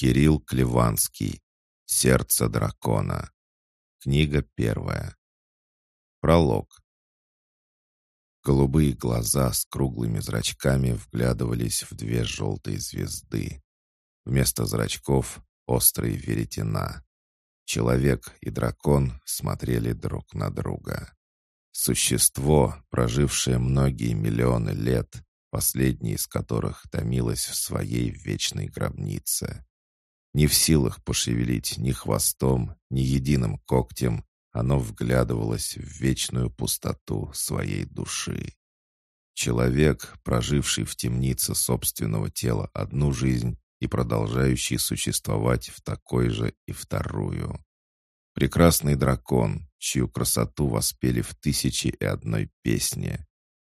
Кирилл Клеванский. Сердце дракона. Книга первая. Пролог. Голубые глаза с круглыми зрачками вглядывались в две желтые звезды. Вместо зрачков — острые веретена. Человек и дракон смотрели друг на друга. Существо, прожившее многие миллионы лет, последнее из которых томилось в своей вечной гробнице. Не в силах пошевелить ни хвостом, ни единым когтем, оно вглядывалось в вечную пустоту своей души. Человек, проживший в темнице собственного тела одну жизнь и продолжающий существовать в такой же и вторую. Прекрасный дракон, чью красоту воспели в тысячи и одной песне.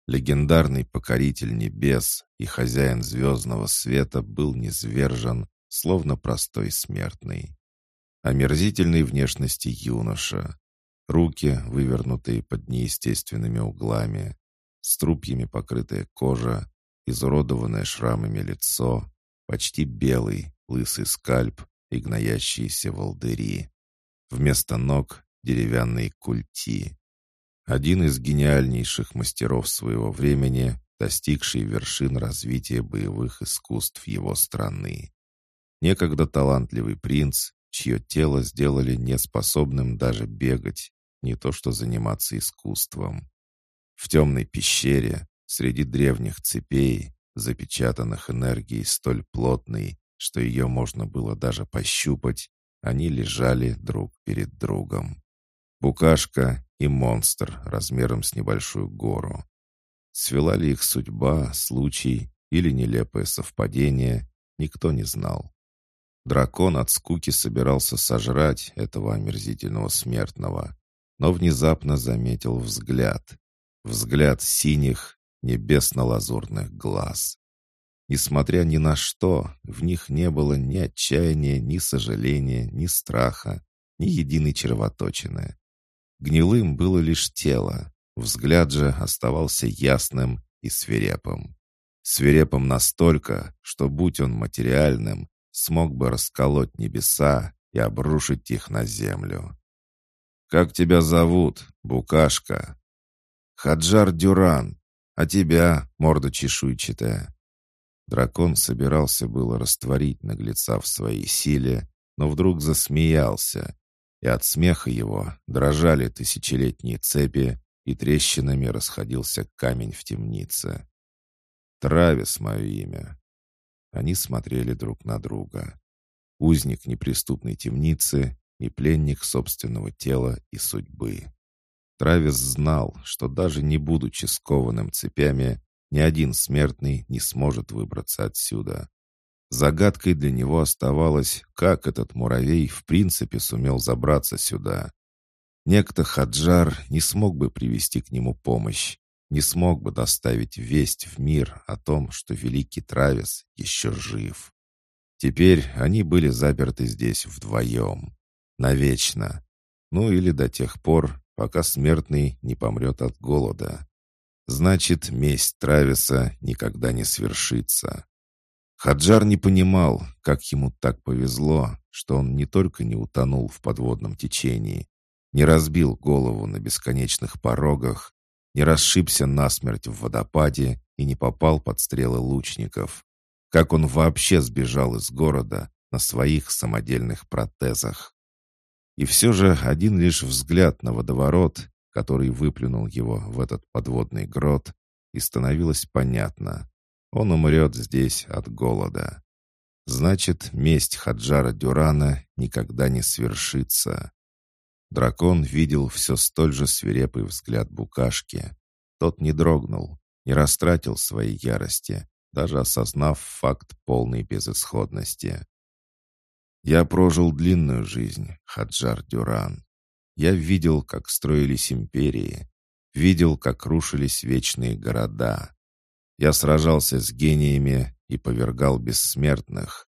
Легендарный покоритель небес и хозяин звездного света был низвержен, словно простой смертный. Омерзительной внешности юноша. Руки, вывернутые под неестественными углами, струпьями покрытая кожа, изуродованное шрамами лицо, почти белый, лысый скальп и гноящиеся волдыри. Вместо ног — деревянные культи. Один из гениальнейших мастеров своего времени, достигший вершин развития боевых искусств его страны. Некогда талантливый принц, чье тело сделали неспособным даже бегать, не то что заниматься искусством. В темной пещере, среди древних цепей, запечатанных энергией столь плотной, что ее можно было даже пощупать, они лежали друг перед другом. Букашка и монстр размером с небольшую гору. Свела ли их судьба, случай или нелепое совпадение, никто не знал. Дракон от скуки собирался сожрать этого омерзительного смертного, но внезапно заметил взгляд. Взгляд синих, небесно-лазурных глаз. Несмотря ни на что, в них не было ни отчаяния, ни сожаления, ни страха, ни единой червоточины. Гнилым было лишь тело, взгляд же оставался ясным и свирепым. Свирепым настолько, что, будь он материальным, смог бы расколоть небеса и обрушить их на землю. «Как тебя зовут, Букашка?» «Хаджар Дюран. А тебя, морда чешуйчатая?» Дракон собирался было растворить наглеца в своей силе, но вдруг засмеялся, и от смеха его дрожали тысячелетние цепи, и трещинами расходился камень в темнице. «Травис мое имя. Они смотрели друг на друга. Узник неприступной темницы и пленник собственного тела и судьбы. Травис знал, что даже не будучи скованным цепями, ни один смертный не сможет выбраться отсюда. Загадкой для него оставалось, как этот муравей в принципе сумел забраться сюда. Некто Хаджар не смог бы привести к нему помощь, не смог бы доставить весть в мир о том, что великий Травис еще жив. Теперь они были заперты здесь вдвоем. Навечно. Ну или до тех пор, пока смертный не помрет от голода. Значит, месть Трависа никогда не свершится. Хаджар не понимал, как ему так повезло, что он не только не утонул в подводном течении, не разбил голову на бесконечных порогах, не расшибся насмерть в водопаде и не попал под стрелы лучников. Как он вообще сбежал из города на своих самодельных протезах. И все же один лишь взгляд на водоворот, который выплюнул его в этот подводный грот, и становилось понятно. Он умрет здесь от голода. Значит, месть Хаджара Дюрана никогда не свершится. Дракон видел все столь же свирепый взгляд букашки. Тот не дрогнул, не растратил своей ярости, даже осознав факт полной безысходности. «Я прожил длинную жизнь, Хаджар Дюран. Я видел, как строились империи, видел, как рушились вечные города. Я сражался с гениями и повергал бессмертных.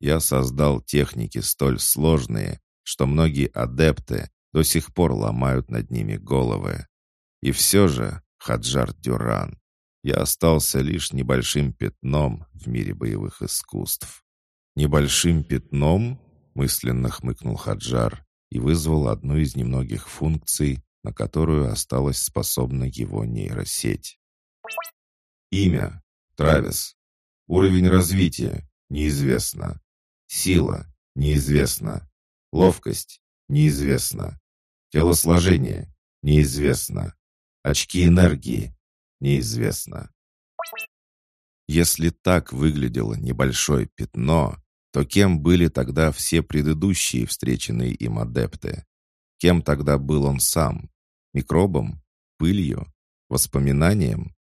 Я создал техники столь сложные, что многие адепты, до сих пор ломают над ними головы. И все же, Хаджар Дюран, я остался лишь небольшим пятном в мире боевых искусств. «Небольшим пятном?» — мысленно хмыкнул Хаджар и вызвал одну из немногих функций, на которую осталась способна его нейросеть. Имя – Травис. Уровень развития – неизвестно. Сила – неизвестно. Ловкость – неизвестно. Телосложение – неизвестно. Очки энергии – неизвестно. Если так выглядело небольшое пятно, то кем были тогда все предыдущие встреченные им адепты? Кем тогда был он сам? Микробом? Пылью? Воспоминанием?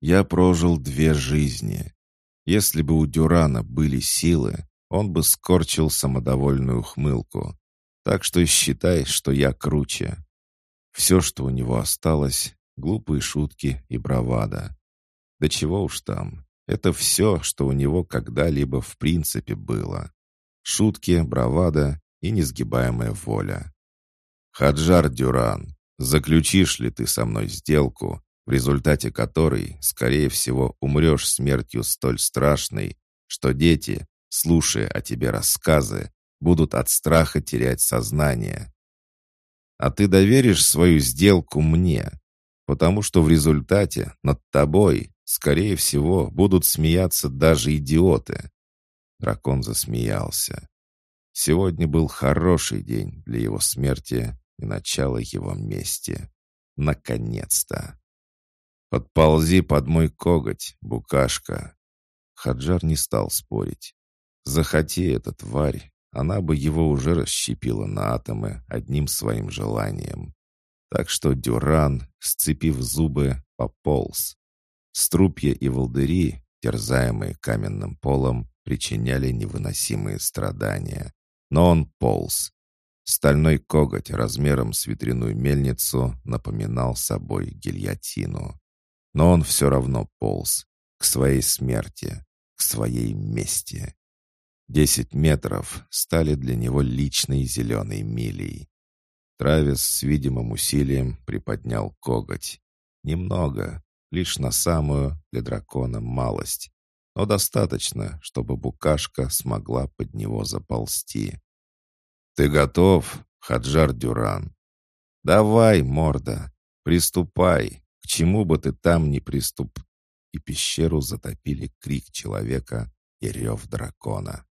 Я прожил две жизни. Если бы у Дюрана были силы, он бы скорчил самодовольную хмылку. Так что считай, что я круче. Все, что у него осталось, глупые шутки и бравада. Да чего уж там, это все, что у него когда-либо в принципе было. Шутки, бравада и несгибаемая воля. «Хаджар Дюран, заключишь ли ты со мной сделку, в результате которой, скорее всего, умрешь смертью столь страшной, что дети, слушая о тебе рассказы, будут от страха терять сознание. А ты доверишь свою сделку мне, потому что в результате над тобой Скорее всего, будут смеяться даже идиоты. Дракон засмеялся. Сегодня был хороший день для его смерти и начала его мести. Наконец-то! «Подползи под мой коготь, букашка!» Хаджар не стал спорить. Захоти эта тварь, она бы его уже расщепила на атомы одним своим желанием. Так что Дюран, сцепив зубы, пополз, Струпья и волдыри, терзаемые каменным полом, причиняли невыносимые страдания. Но он полз. Стальной коготь размером с ветряную мельницу напоминал собой гильотину. Но он все равно полз. К своей смерти, к своей мести. Десять метров стали для него личной зеленой милей. Травис с видимым усилием приподнял коготь. Немного, лишь на самую для дракона малость, но достаточно, чтобы букашка смогла под него заползти. «Ты готов, Хаджар Дюран?» «Давай, морда, приступай, к чему бы ты там ни приступ...» И пещеру затопили крик человека и рев дракона.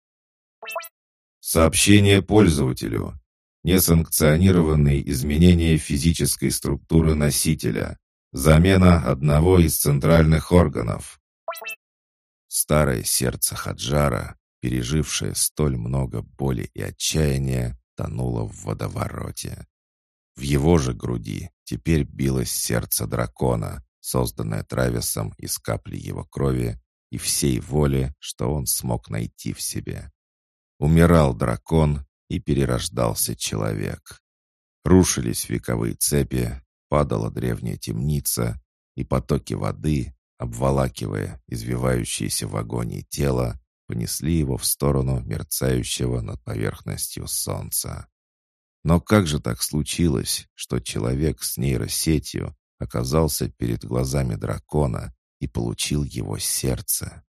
Сообщение пользователю. Несанкционированные изменения физической структуры носителя. Замена одного из центральных органов. Старое сердце Хаджара, пережившее столь много боли и отчаяния, тонуло в водовороте. В его же груди теперь билось сердце дракона, созданное Трависом из капли его крови и всей воли, что он смог найти в себе. Умирал дракон и перерождался человек. Рушились вековые цепи, падала древняя темница, и потоки воды, обволакивая извивающееся в агонии тело, понесли его в сторону мерцающего над поверхностью солнца. Но как же так случилось, что человек с нейросетью оказался перед глазами дракона и получил его сердце?